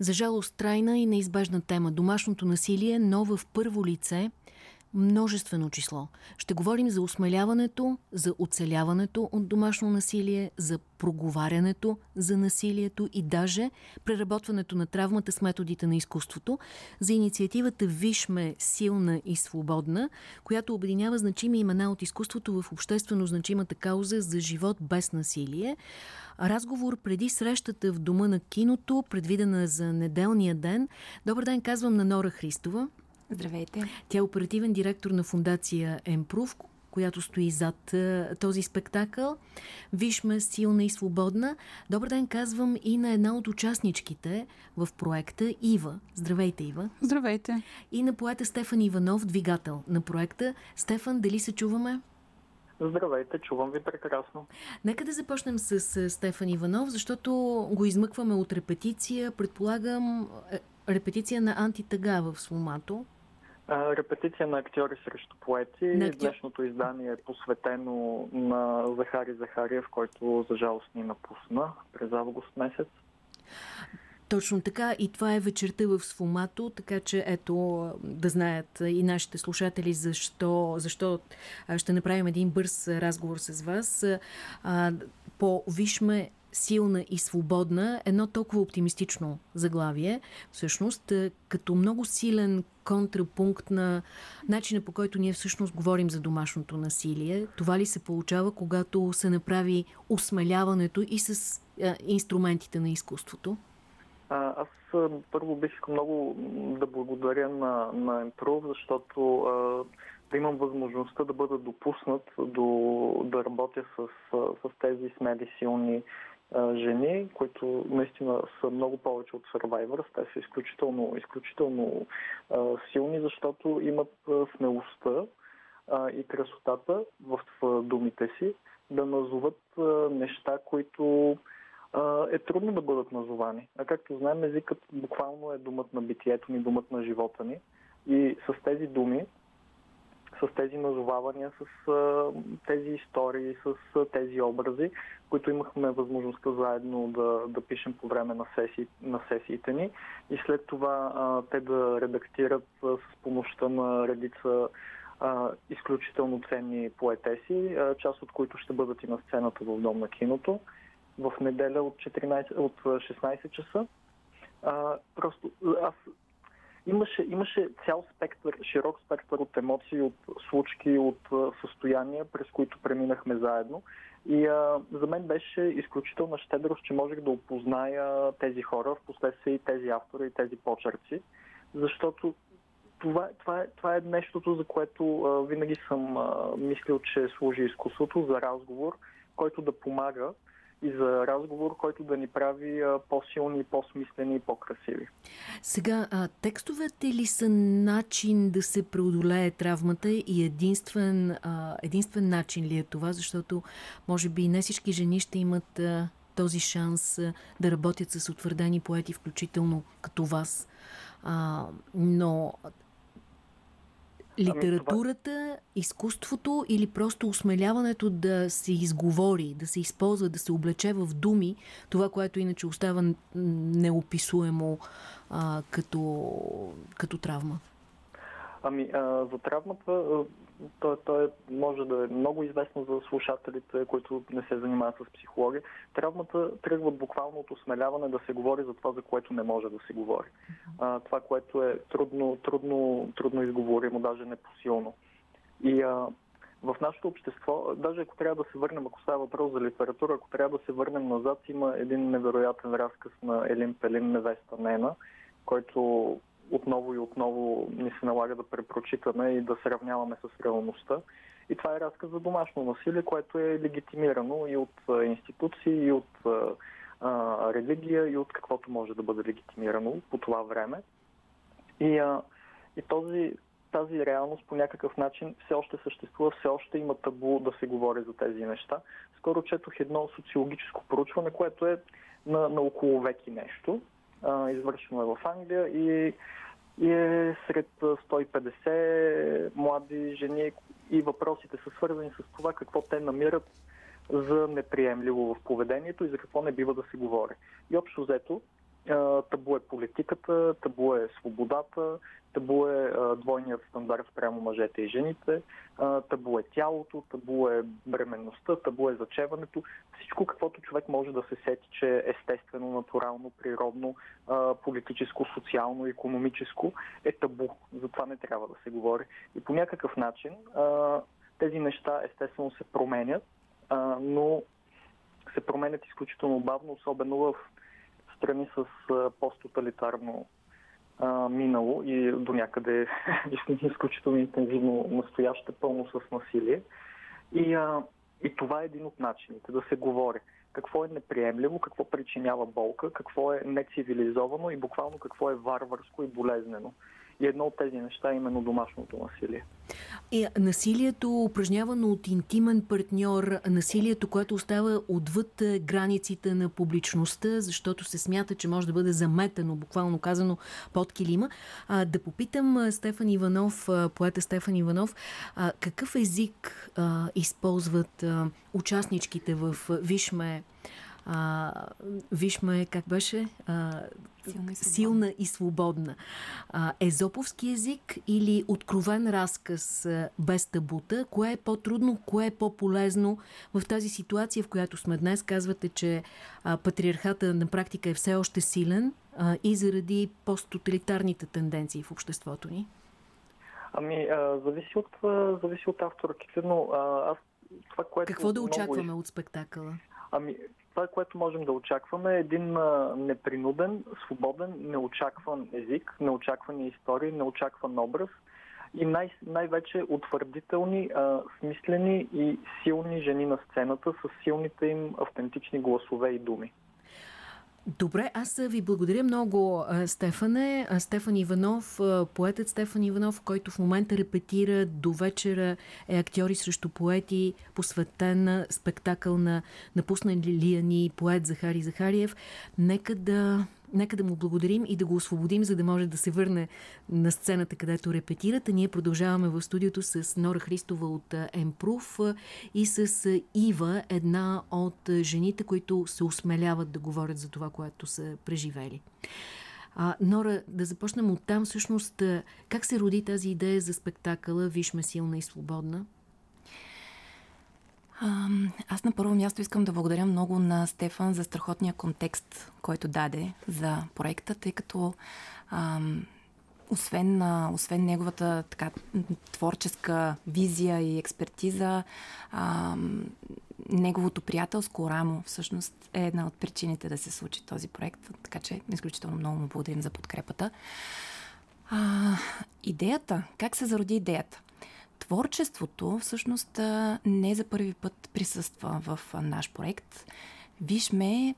За жалост, трайна и неизбежна тема. Домашното насилие, но в първо лице – множествено число. Ще говорим за осмеляването, за оцеляването от домашно насилие, за проговарянето за насилието и даже преработването на травмата с методите на изкуството, за инициативата Вишме силна и свободна, която обединява значими имена от изкуството в обществено значимата кауза за живот без насилие. Разговор преди срещата в Дома на киното, предвидена за неделния ден. Добър ден, казвам на Нора Христова. Здравейте. Тя е оперативен директор на фундация Емпрув, която стои зад а, този спектакъл. Вижме силна и свободна. Добър ден казвам и на една от участничките в проекта Ива. Здравейте, Ива. Здравейте. И на поета Стефан Иванов, двигател на проекта. Стефан, дали се чуваме? Здравейте, чувам ви прекрасно. Нека да започнем с Стефан Иванов, защото го измъкваме от репетиция. Предполагам, е, репетиция на антитага в Сломато репетиция на актьори срещу поети. Актьор... Днешното издание е посветено на Захари Захариев, който за жалост ни напусна през август месец. Точно така и това е вечерта в Сфомато, така че ето да знаят и нашите слушатели защо, защо ще направим един бърз разговор с вас. По Вишме силна и свободна, едно толкова оптимистично заглавие, всъщност е, като много силен контрапункт на начина по който ние всъщност говорим за домашното насилие. Това ли се получава, когато се направи осмеляването и с а, инструментите на изкуството? А, аз първо бих много да благодаря на, на Improve, защото а, да имам възможността да бъда допуснат до, да работя с, с тези смели, силни жени, които наистина са много повече от Survivors. Те са изключително, изключително а, силни, защото имат а, смелостта а, и красотата в думите си да назоват а, неща, които а, е трудно да бъдат назовани. А както знаем, езикът буквално е думът на битието ни, думът на живота ни. И с тези думи с тези назовавания, с а, тези истории, с а, тези образи, които имахме възможността заедно да, да пишем по време на, сесии, на сесиите ни и след това а, те да редактират а, с помощта на редица а, изключително ценни поетеси, а, част от които ще бъдат и на сцената в Дом на киното в неделя от, 14, от 16 часа. А, просто аз имаше, имаше цял спектър, широк спектър от емоции, от случки, от състояния, през които преминахме заедно. И а, за мен беше изключителна щедрост, че можех да опозная тези хора, в последствие и тези автори, и тези почерци, защото това, това, е, това е нещото, за което а, винаги съм а, мислил, че служи изкуството за разговор, който да помага и за разговор, който да ни прави по-силни, по-смислени и по-красиви. Сега, а, текстовете ли са начин да се преодолее травмата и единствен, а, единствен начин ли е това? Защото може би не всички жени ще имат а, този шанс а, да работят с утвърдени поети, включително като вас. А, но Литературата, изкуството или просто осмеляването да се изговори, да се използва, да се облече в думи, това, което иначе остава неописуемо а, като, като травма? Ами, а, за травмата, то, то е, може да е много известно за слушателите, които не се занимават с психология. Травмата тръгва буквално от осмеляване да се говори за това, за което не може да се говори. А, това, което е трудно, трудно, трудно изговоримо, даже непосилно. И а, в нашето общество, даже ако трябва да се върнем, ако става въпрос за литература, ако трябва да се върнем назад, има един невероятен разказ на Елин Пелин, невеста Нена, който отново и отново ни се налага да препрочитаме и да сравняваме с реалността. И това е разказ за домашно насилие, което е легитимирано и от институции, и от а, религия, и от каквото може да бъде легитимирано по това време. И, а, и този, тази реалност по някакъв начин все още съществува, все още има табу да се говори за тези неща. Скоро четох едно социологическо проучване, което е на, на около веки нещо, а, извършено е в Англия и, и е сред 150 млади жени и въпросите са свързани с това какво те намират за неприемливо в поведението и за какво не бива да се говори. И общо взето Табу е политиката, табу е свободата, табу е двойният стандарт спрямо мъжете и жените, табу е тялото, табу е бременността, табу е зачеването. Всичко, каквото човек може да се сети, че е естествено, натурално, природно, политическо, социално, економическо, е табу. За това не трябва да се говори. И по някакъв начин тези неща естествено се променят, но се променят изключително бавно, особено в страни с посттоталитарно минало и до някъде изключително интензивно настояще, пълно с насилие. И, а, и това е един от начините да се говори. Какво е неприемливо, какво причинява болка, какво е нецивилизовано и буквално какво е варварско и болезнено. И едно от тези неща е именно домашното насилие. И насилието, упражнявано от интимен партньор, насилието, което остава отвъд е, границите на публичността, защото се смята, че може да бъде заметено, буквално казано, под килима. А, да попитам Стефан Иванов, поета Стефан Иванов, а, какъв език а, използват а, участничките в Вишме а, вижме как беше а, силна, и силна и свободна. А, езоповски език или откровен разказ а, без табута? Кое е по-трудно, кое е по-полезно в тази ситуация, в която сме днес? Казвате, че а, патриархата на практика е все още силен а, и заради посттоталитарните тенденции в обществото ни? Ами, а, зависи, от, а, зависи от автора. Но а, аз това, което Какво да очакваме много... от спектакъла? Ами, това, което можем да очакваме е един непринуден, свободен, неочакван език, неочаквани истории, неочакван образ и най- най-вече утвърдителни, а, смислени и силни жени на сцената с силните им автентични гласове и думи. Добре, аз ви благодаря много, Стефане. Стефан Иванов, поетът Стефан Иванов, който в момента репетира до вечера е актьори срещу поети, посветен на спектакъл на напусналия ни поет Захари Захариев. Нека да Нека да му благодарим и да го освободим, за да може да се върне на сцената, където репетират. А ние продължаваме в студиото с Нора Христова от Емпрув и с Ива, една от жените, които се осмеляват да говорят за това, което са преживели. А, Нора, да започнем от там. Всъщност, как се роди тази идея за спектакъла Виж силна и свободна? Аз на първо място искам да благодаря много на Стефан за страхотния контекст, който даде за проекта, тъй като ам, освен, освен неговата така, творческа визия и експертиза, ам, неговото приятелско рамо всъщност е една от причините да се случи този проект. Така че изключително много му благодарим за подкрепата. А, идеята, как се зароди идеята? Творчеството всъщност не за първи път присъства в наш проект. Вижме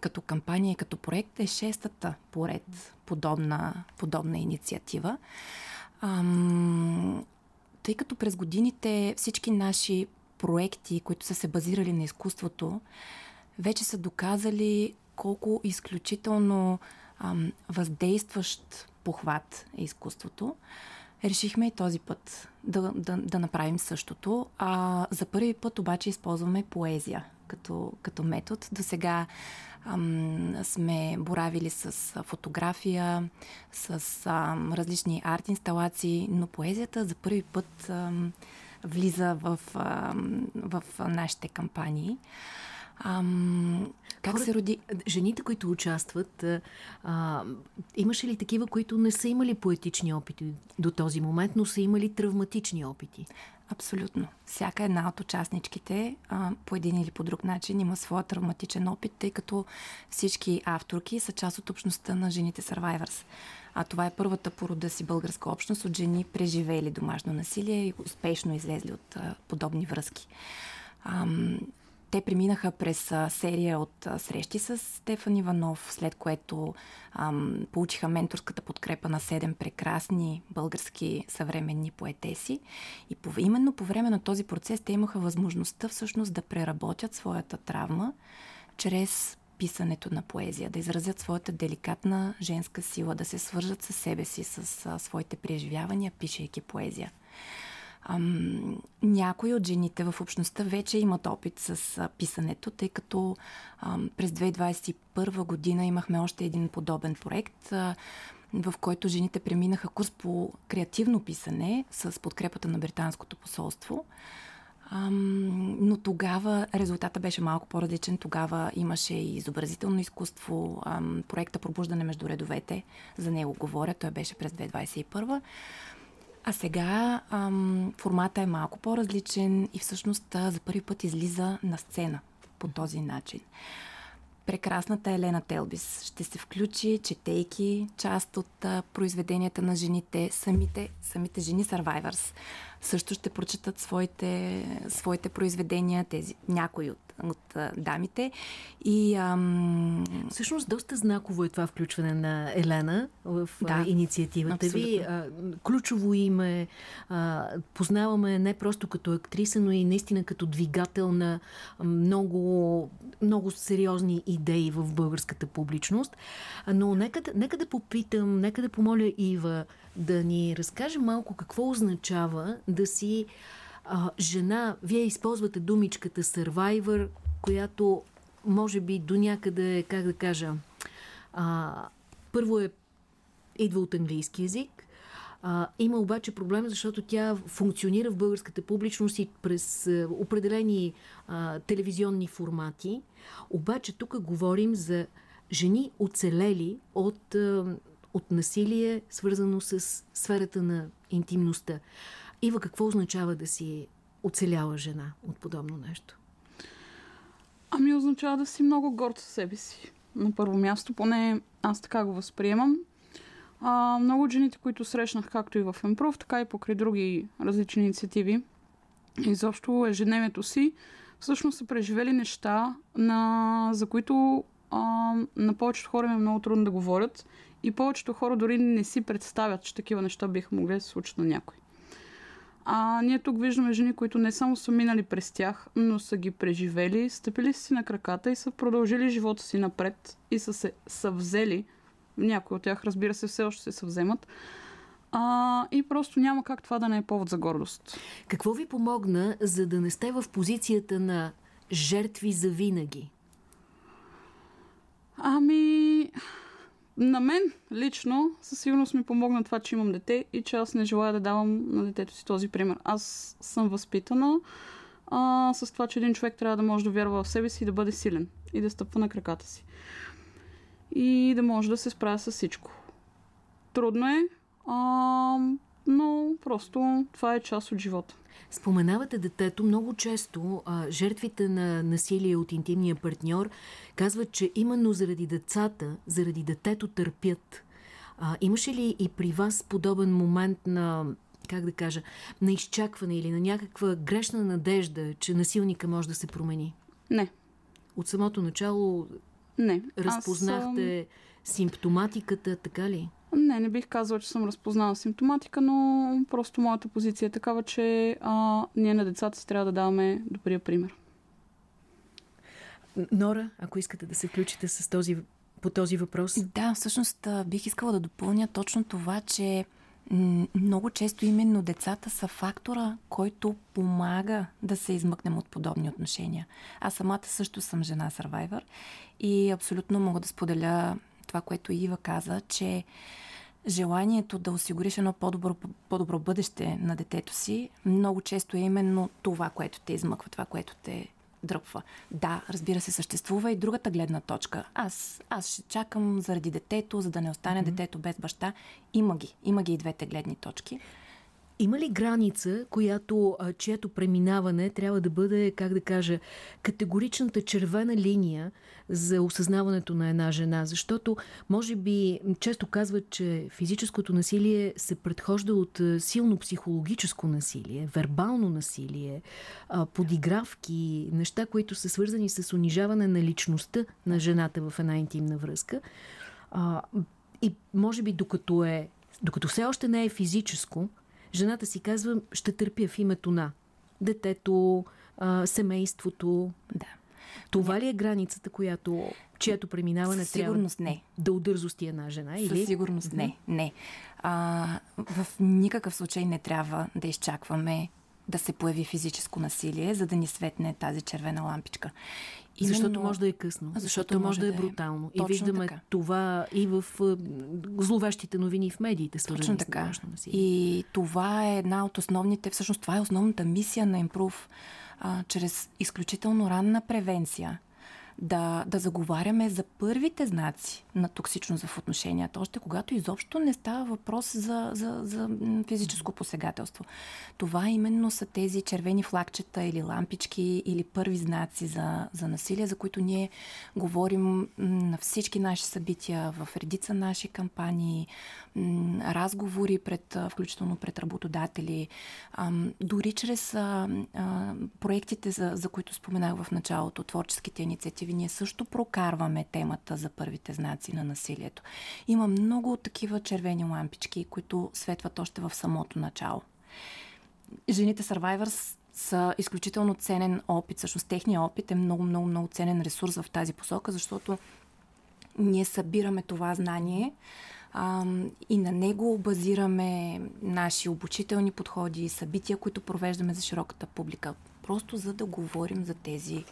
като кампания и като проект е шестата поред подобна, подобна инициатива. Ам, тъй като през годините всички наши проекти, които са се базирали на изкуството, вече са доказали колко изключително ам, въздействащ похват е изкуството решихме и този път да, да, да направим същото. А, за първи път обаче използваме поезия като, като метод. До сега ам, сме боравили с фотография, с ам, различни арт-инсталации, но поезията за първи път ам, влиза в, ам, в нашите кампании. Ам, как Хора, се роди? Жените, които участват, а, имаше ли такива, които не са имали поетични опити до този момент, но са имали травматични опити? Абсолютно. Всяка една от участничките а, по един или по друг начин има своя травматичен опит, тъй като всички авторки са част от общността на жените Survivors. А това е първата порода си българска общност от жени, преживели домашно насилие и успешно излезли от а, подобни връзки. Ам, те преминаха през серия от срещи с Стефан Иванов, след което ам, получиха менторската подкрепа на седем прекрасни български съвременни поетеси. И по, именно по време на този процес те имаха възможността всъщност да преработят своята травма чрез писането на поезия, да изразят своята деликатна женска сила, да се свържат със себе си, с а, своите преживявания, пишейки поезия. Ам, някои от жените в общността вече имат опит с а, писането, тъй като ам, през 2021 година имахме още един подобен проект. А, в който жените преминаха курс по креативно писане с подкрепата на Британското посолство. Ам, но тогава резултата беше малко по-различен. Тогава имаше и изобразително изкуство, ам, проекта Пробуждане между редовете. За него говоря. Той беше през 2021. А сега ам, формата е малко по-различен и всъщност за първи път излиза на сцена по този начин. Прекрасната Елена Телбис ще се включи, четейки част от а, произведенията на жените, самите, самите жени Survivors. Също ще прочитат своите, своите произведения, тези, някои от, от а, дамите. И, ам... Всъщност, доста знаково е това включване на Елена в да, а, инициативата абсолютно. ви. А, ключово име. А, познаваме не просто като актриса, но и наистина като двигател на много, много сериозни идеи в българската публичност. Но нека, нека да попитам, нека да помоля Ива да ни разкаже малко какво означава да си а, жена. Вие използвате думичката survivor, която може би до някъде, как да кажа, а, първо е идва от английски язик, а, има обаче проблем, защото тя функционира в българската публичност и през а, определени а, телевизионни формати. Обаче тук говорим за жени оцелели от а, от насилие, свързано с сферата на интимността. Ива, какво означава да си оцеляла жена от подобно нещо? Ами означава да си много горд със себе си. На първо място, поне аз така го възприемам. А, много от жените, които срещнах, както и в Емпров, така и покрай други различни инициативи, изобщо ежедневието си, всъщност са преживели неща, на, за които а, на повечето хора е много трудно да говорят и повечето хора дори не си представят, че такива неща биха могли да се случат на някой. А ние тук виждаме жени, които не само са минали през тях, но са ги преживели, стъпили си на краката и са продължили живота си напред и са се съвзели. Някои от тях, разбира се, все още се съвземат. А, и просто няма как това да не е повод за гордост. Какво ви помогна, за да не сте в позицията на жертви за винаги? Ами, на мен лично със сигурност ми помогна това, че имам дете и че аз не желая да давам на детето си този пример. Аз съм възпитана а, с това, че един човек трябва да може да вярва в себе си и да бъде силен и да стъпва на краката си. И да може да се справя с всичко. Трудно е, а, но просто това е част от живота. Споменавате детето. Много често а, жертвите на насилие от интимния партньор казват, че именно заради децата, заради детето търпят. А, имаше ли и при вас подобен момент на как да кажа, на изчакване или на някаква грешна надежда, че насилника може да се промени? Не. От самото начало не. разпознахте Аз, симптоматиката, така ли? Не, не бих казала, че съм разпознала симптоматика, но просто моята позиция е такава, че а, ние на децата си трябва да даваме добрия пример. Нора, ако искате да се включите с този, по този въпрос. Да, всъщност бих искала да допълня точно това, че много често именно децата са фактора, който помага да се измъкнем от подобни отношения. Аз самата също съм жена сървайвър и абсолютно мога да споделя това, което Ива каза, че желанието да осигуриш едно по-добро, по-добро бъдеще на детето си, много често е именно това, което те измъква, това, което те дръпва. Да, разбира се, съществува и другата гледна точка. Аз, аз ще чакам заради детето, за да не остане mm-hmm. детето без баща. Има ги. Има ги и двете гледни точки. Има ли граница, която, чието преминаване трябва да бъде, как да кажа, категоричната червена линия за осъзнаването на една жена? Защото, може би, често казват, че физическото насилие се предхожда от силно психологическо насилие, вербално насилие, подигравки, неща, които са свързани с унижаване на личността на жената в една интимна връзка. И може би докато е докато все още не е физическо, жената си казва, ще търпя в името на детето, а, семейството. Да. Това ли е границата, която, чието преминаване Със сигурност трябва не. да удързости една жена? Или? Със сигурност не. не. А, в никакъв случай не трябва да изчакваме да се появи физическо насилие, за да ни светне тази червена лампичка. Именно... Защото може да е късно. Защото, защото може да е, е брутално. И виждаме така. това и в зловещите новини в медиите, свързани Точно така. с насилие. И това е една от основните, всъщност това е основната мисия на Импрув, а, чрез изключително ранна превенция да, да заговаряме за първите знаци на токсичност в отношенията, още когато изобщо не става въпрос за, за, за физическо посегателство. Това именно са тези червени флагчета или лампички или първи знаци за, за насилие, за които ние говорим на всички наши събития, в редица наши кампании, разговори, пред, включително пред работодатели, дори чрез проектите, за, за които споменах в началото, творческите инициативи, ние също прокарваме темата за първите знаци на насилието. Има много такива червени лампички, които светват още в самото начало. Жените Survivors са изключително ценен опит. Всъщност техният опит е много, много, много ценен ресурс в тази посока, защото ние събираме това знание, а, и на него базираме наши обучителни подходи, събития, които провеждаме за широката публика. Просто за да говорим за тези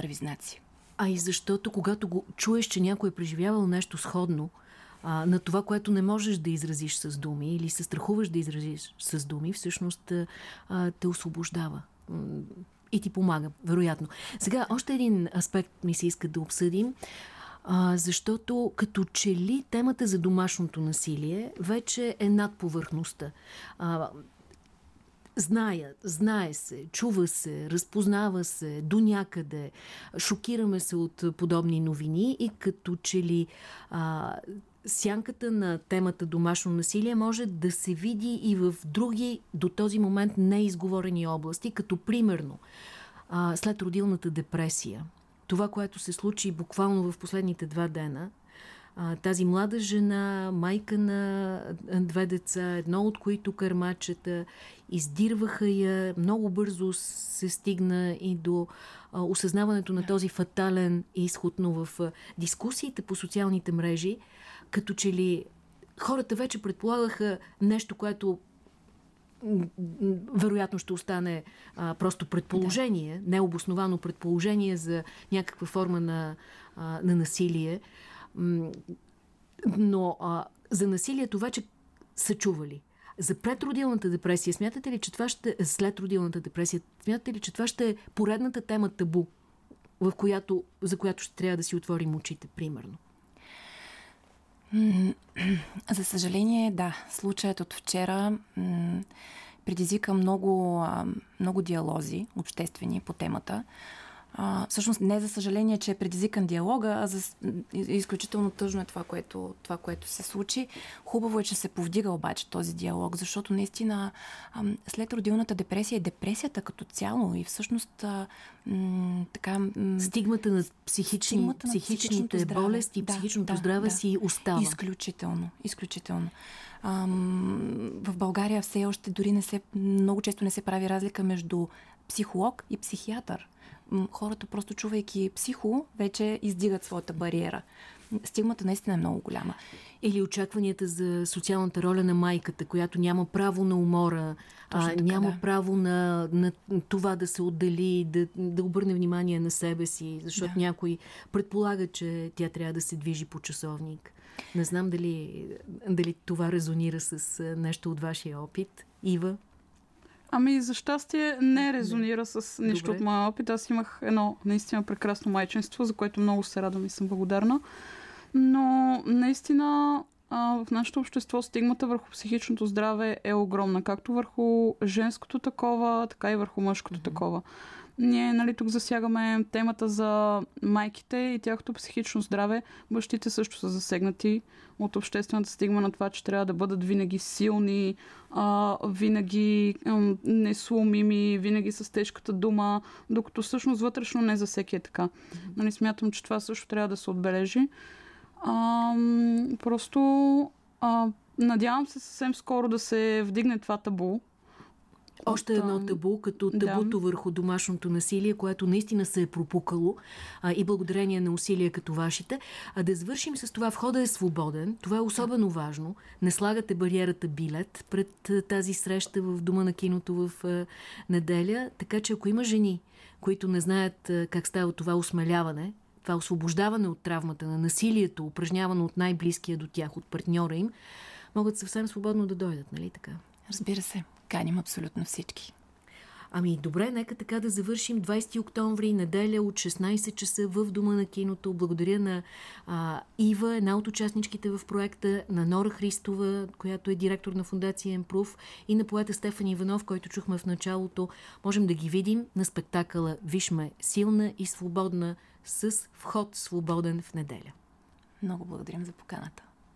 първи знаци. А и защото, когато го чуеш, че някой е преживявал нещо сходно, а, на това, което не можеш да изразиш с думи или се страхуваш да изразиш с думи, всъщност а, те освобождава и ти помага, вероятно. Сега, още един аспект ми се иска да обсъдим а, защото като че ли темата за домашното насилие вече е над повърхността. А, Зная, знае се, чува се, разпознава се до някъде, шокираме се от подобни новини и като че ли а, сянката на темата домашно насилие може да се види и в други до този момент неизговорени области, като примерно а, след родилната депресия. Това, което се случи буквално в последните два дена, тази млада жена, майка на две деца, едно от които кърмачета, издирваха я, много бързо се стигна и до осъзнаването на този фатален изход, но в дискусиите по социалните мрежи, като че ли хората вече предполагаха нещо, което вероятно ще остане а, просто предположение, да. необосновано предположение за някаква форма на, а, на насилие. Но а, за насилието вече са чували. За предродилната депресия, смятате ли, че това ще, след родилната депресия, смятате ли, че това ще е поредната тема табу, в която, за която ще трябва да си отворим очите, примерно? За съжаление, да. Случаят от вчера предизвика много, много диалози обществени по темата. А, всъщност не за съжаление, че е предизвикан диалога, а за изключително тъжно е това което, това, което се случи. Хубаво е, че се повдига обаче този диалог, защото наистина а, след родилната депресия е депресията като цяло и всъщност а, м, така... М, стигмата на, психични, стигмата на психичните здраве. болести, да, психичното да, здраве да. си остава. Изключително, изключително. Ам, в България все още дори не се, много често не се прави разлика между психолог и психиатър хората просто чувайки психо, вече издигат своята бариера. Стигмата наистина е много голяма. Или очакванията за социалната роля на майката, която няма право на умора, а, така, няма да. право на, на това да се отдели, да, да обърне внимание на себе си, защото да. някой предполага, че тя трябва да се движи по часовник. Не знам дали, дали това резонира с нещо от вашия опит. Ива? Ами, за щастие не резонира с нищо Добре. от моя опит. Аз имах едно наистина прекрасно майчинство, за което много се радвам и съм благодарна. Но наистина а, в нашето общество стигмата върху психичното здраве е огромна, както върху женското такова, така и върху мъжкото mm-hmm. такова. Ние нали, тук засягаме темата за майките и тяхното психично здраве. Бащите също са засегнати от обществената стигма на това, че трябва да бъдат винаги силни, а, винаги а, несломими, винаги с тежката дума, докато всъщност вътрешно не за всеки е така. Нали, смятам, че това също трябва да се отбележи. А, просто а, надявам се съвсем скоро да се вдигне това табу Още от, едно табу, като да. табуто върху домашното насилие, което наистина се е пропукало а, и благодарение на усилия като вашите. А да завършим с това. Входа е свободен. Това е особено важно. Не слагате бариерата билет пред тази среща в Дома на киното в а, неделя. Така че ако има жени, които не знаят а, как става това осмеляване, това освобождаване от травмата на насилието, упражнявано от най-близкия до тях, от партньора им, могат съвсем свободно да дойдат, нали така? Разбира се, каним абсолютно всички. Ами добре, нека така да завършим 20 октомври, неделя от 16 часа в Дома на киното. Благодаря на а, Ива, една от участничките в проекта, на Нора Христова, която е директор на фундация Емпрув и на поета Стефан Иванов, който чухме в началото. Можем да ги видим на спектакъла Вижме силна и свободна с вход свободен в неделя. Много благодарим за поканата.